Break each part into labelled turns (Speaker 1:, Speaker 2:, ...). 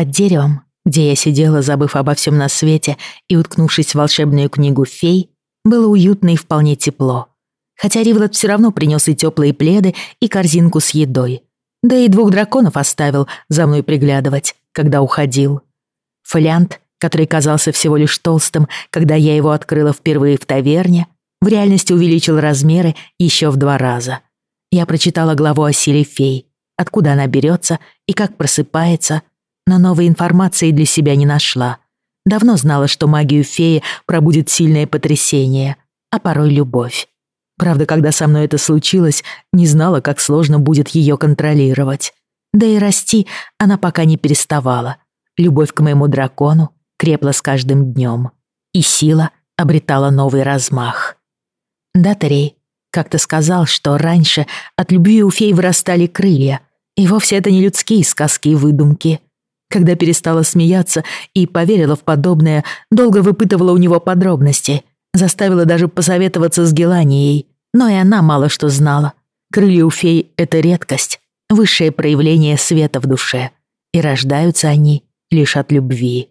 Speaker 1: Под деревом, где я сидела, забыв обо всем на свете и уткнувшись в волшебную книгу фей, было уютно и вполне тепло. Хотя Ривлот все равно принес и теплые пледы, и корзинку с едой. Да и двух драконов оставил за мной приглядывать, когда уходил. Фолиант, который казался всего лишь толстым, когда я его открыла впервые в таверне, в реальности увеличил размеры еще в два раза. Я прочитала главу о силе фей, откуда она берется и как просыпается, но новой информации для себя не нашла. Давно знала, что магию феи пробудет сильное потрясение, а порой любовь. Правда, когда со мной это случилось, не знала, как сложно будет ее контролировать. Да и расти она пока не переставала. Любовь к моему дракону крепла с каждым днем, и сила обретала новый размах. Датарей как-то сказал, что раньше от любви у фей вырастали крылья, и вовсе это не людские сказки и выдумки. Когда перестала смеяться и поверила в подобное, долго выпытывала у него подробности, заставила даже посоветоваться с Геланией, но и она мало что знала. Крылья у фей — это редкость, высшее проявление света в душе, и рождаются они лишь от любви.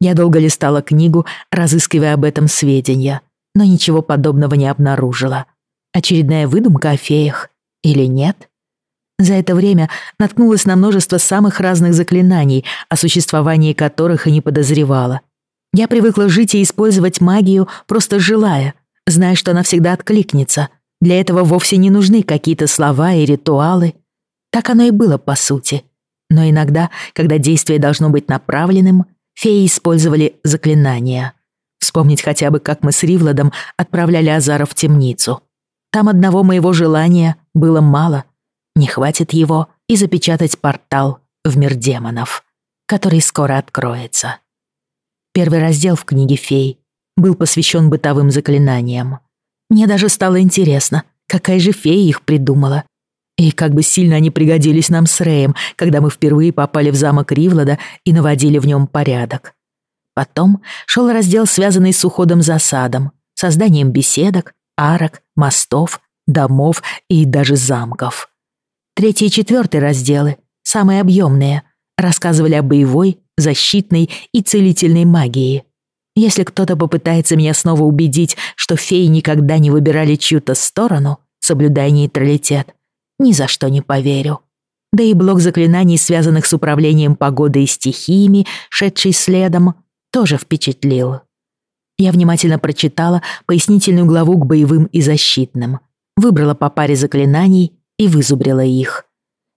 Speaker 1: Я долго листала книгу, разыскивая об этом сведения, но ничего подобного не обнаружила. Очередная выдумка о феях или нет? За это время наткнулась на множество самых разных заклинаний, о существовании которых и не подозревала. Я привыкла жить и использовать магию, просто желая, зная, что она всегда откликнется. Для этого вовсе не нужны какие-то слова и ритуалы. Так оно и было, по сути. Но иногда, когда действие должно быть направленным, феи использовали заклинания. Вспомнить хотя бы, как мы с Ривладом отправляли Азара в темницу. Там одного моего желания было мало, не хватит его и запечатать портал в мир демонов, который скоро откроется. Первый раздел в книге фей был посвящен бытовым заклинаниям. Мне даже стало интересно, какая же фея их придумала. И как бы сильно они пригодились нам с Рэем, когда мы впервые попали в замок Ривлада и наводили в нем порядок. Потом шел раздел, связанный с уходом за садом, созданием беседок, арок, мостов, домов и даже замков. Третий и четвертый разделы, самые объемные, рассказывали о боевой, защитной и целительной магии. Если кто-то попытается меня снова убедить, что феи никогда не выбирали чью-то сторону, соблюдая нейтралитет, ни за что не поверю. Да и блок заклинаний, связанных с управлением погодой и стихиями, шедший следом, тоже впечатлил. Я внимательно прочитала пояснительную главу к боевым и защитным, выбрала по паре заклинаний и вызубрила их.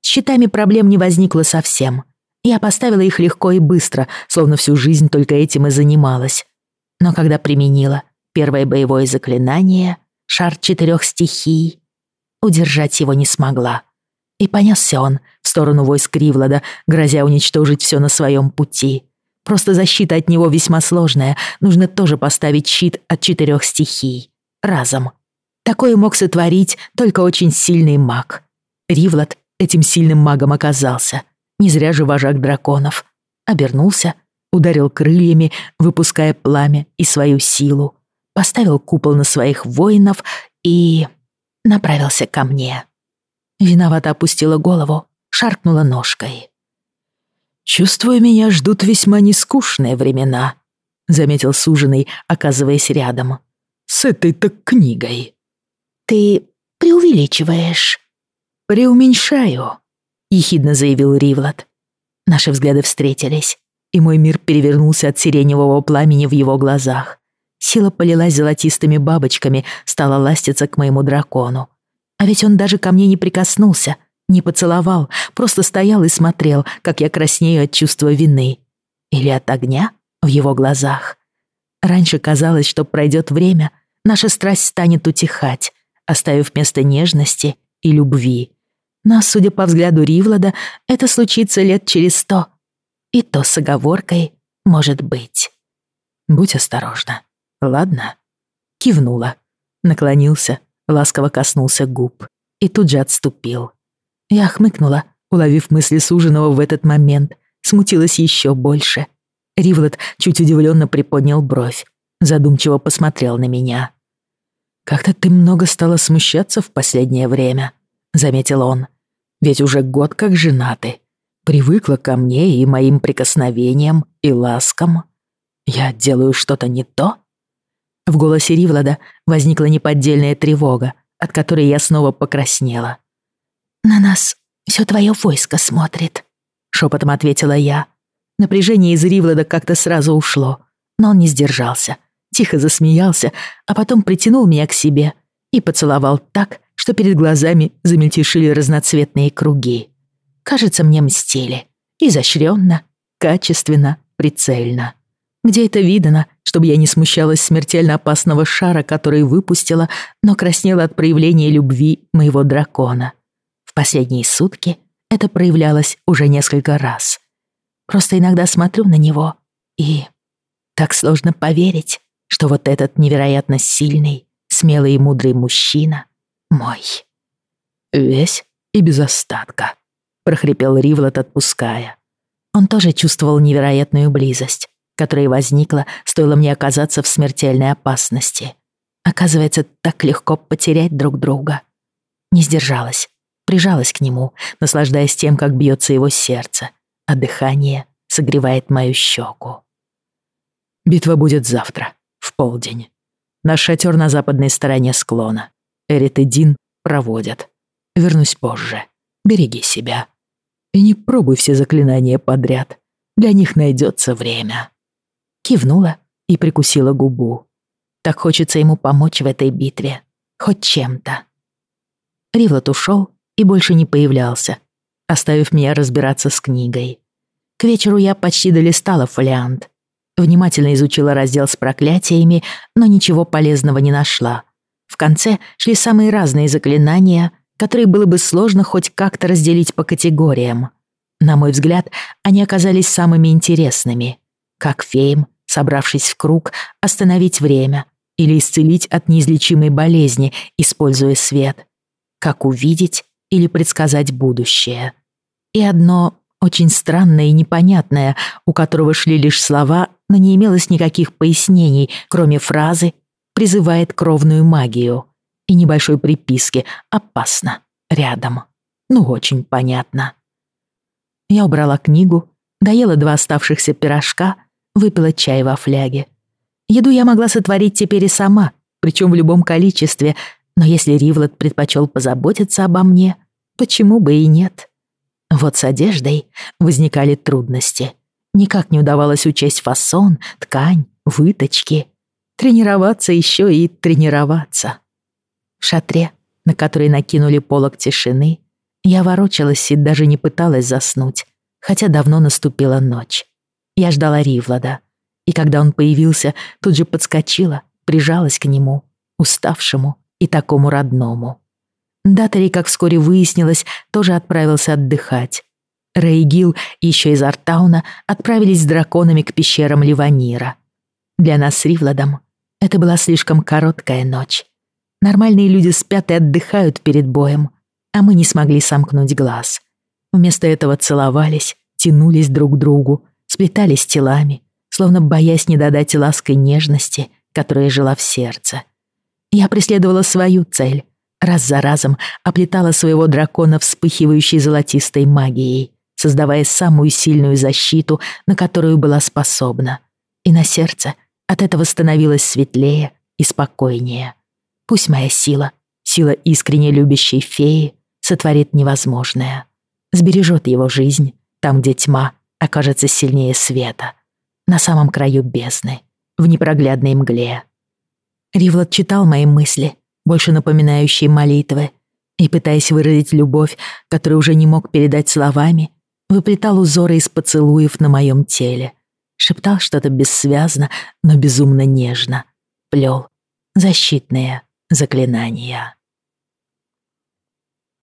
Speaker 1: С щитами проблем не возникло совсем. Я поставила их легко и быстро, словно всю жизнь только этим и занималась. Но когда применила первое боевое заклинание, шар четырех стихий, удержать его не смогла. И понесся он в сторону войск Ривлада, грозя уничтожить все на своем пути. Просто защита от него весьма сложная, нужно тоже поставить щит от четырех стихий. Разом. Такое мог сотворить только очень сильный маг. Ривлад этим сильным магом оказался. Не зря же вожак драконов. Обернулся, ударил крыльями, выпуская пламя и свою силу. Поставил купол на своих воинов и... направился ко мне. Виновато опустила голову, шаркнула ножкой. «Чувствую, меня ждут весьма нескучные времена», — заметил суженый, оказываясь рядом. «С этой-то книгой».
Speaker 2: «Ты преувеличиваешь».
Speaker 1: «Преуменьшаю», — ехидно заявил Ривлад. Наши взгляды встретились, и мой мир перевернулся от сиреневого пламени в его глазах. Сила полилась золотистыми бабочками, стала ластиться к моему дракону. А ведь он даже ко мне не прикоснулся, не поцеловал, просто стоял и смотрел, как я краснею от чувства вины. Или от огня в его глазах. Раньше казалось, что пройдет время, наша страсть станет утихать, оставив место нежности и любви. Но, судя по взгляду Ривлада, это случится лет через сто. И то с оговоркой «может быть». «Будь осторожна, ладно?» Кивнула, наклонился, ласково коснулся губ и тут же отступил. Я хмыкнула, уловив мысли суженого в этот момент, смутилась еще больше. Ривлот чуть удивленно приподнял бровь, задумчиво посмотрел на меня. «Как-то ты много стала смущаться в последнее время», — заметил он. «Ведь уже год как женаты. привыкла ко мне и моим прикосновениям и ласкам. Я делаю что-то не то?» В голосе Ривлада возникла неподдельная тревога, от которой я снова покраснела.
Speaker 2: «На нас все твое войско смотрит», — шепотом ответила я.
Speaker 1: Напряжение из Ривлада как-то сразу ушло, но он не сдержался, тихо засмеялся, а потом притянул меня к себе и поцеловал так, что перед глазами замельтешили разноцветные круги. Кажется, мне мстили. Изощренно, качественно, прицельно. Где это видано, чтобы я не смущалась смертельно опасного шара, который выпустила, но краснела от проявления любви моего дракона. В последние сутки это проявлялось уже несколько раз. Просто иногда смотрю на него, и так сложно поверить, что вот этот невероятно сильный, смелый и мудрый мужчина мой. Весь и без остатка, прохрипел Ривлот, отпуская. Он тоже чувствовал невероятную близость, которая возникла, стоило мне оказаться в смертельной опасности. Оказывается, так легко потерять друг друга. Не сдержалась, прижалась к нему, наслаждаясь тем, как бьется его сердце, а дыхание согревает мою щеку. Битва будет завтра, в полдень. Наш шатер на западной стороне склона. Эрит и Дин проводят. Вернусь позже. Береги себя. И не пробуй все заклинания подряд. Для них найдется время. Кивнула и прикусила губу. Так хочется ему помочь в этой битве. Хоть чем-то. Ривлот ушел и больше не появлялся, оставив меня разбираться с книгой. К вечеру я почти долистала фолиант. Внимательно изучила раздел с проклятиями, но ничего полезного не нашла. В конце шли самые разные заклинания, которые было бы сложно хоть как-то разделить по категориям. На мой взгляд, они оказались самыми интересными. Как феям, собравшись в круг, остановить время или исцелить от неизлечимой болезни, используя свет. Как увидеть или предсказать будущее. И одно очень странное и непонятное, у которого шли лишь слова, но не имелось никаких пояснений, кроме фразы «призывает кровную магию» и небольшой приписки «опасно» рядом. Ну, очень понятно. Я убрала книгу, доела два оставшихся пирожка выпила чай во фляге. Еду я могла сотворить теперь и сама, причем в любом количестве, но если Ривлот предпочел позаботиться обо мне, почему бы и нет? Вот с одеждой возникали трудности. Никак не удавалось учесть фасон, ткань, выточки. Тренироваться еще и тренироваться. В шатре, на который накинули полог тишины, я ворочалась и даже не пыталась заснуть, хотя давно наступила ночь. Я ждала Ривлада. И когда он появился, тут же подскочила, прижалась к нему, уставшему и такому родному. Датари, как вскоре выяснилось, тоже отправился отдыхать. Рэй и еще из Артауна отправились с драконами к пещерам Ливанира. Для нас с Ривладом это была слишком короткая ночь. Нормальные люди спят и отдыхают перед боем, а мы не смогли сомкнуть глаз. Вместо этого целовались, тянулись друг к другу, сплетались телами, словно боясь не додать лаской нежности, которая жила в сердце. Я преследовала свою цель, раз за разом оплетала своего дракона вспыхивающей золотистой магией, создавая самую сильную защиту, на которую была способна. И на сердце от этого становилось светлее и спокойнее. Пусть моя сила, сила искренне любящей феи, сотворит невозможное. Сбережет его жизнь там, где тьма окажется сильнее света, на самом краю бездны, в непроглядной мгле. Ривлот читал мои мысли, больше напоминающие молитвы, и, пытаясь выразить любовь, которую уже не мог передать словами, выплетал узоры из поцелуев на моем теле, шептал что-то бессвязно, но безумно нежно, плел защитные заклинания.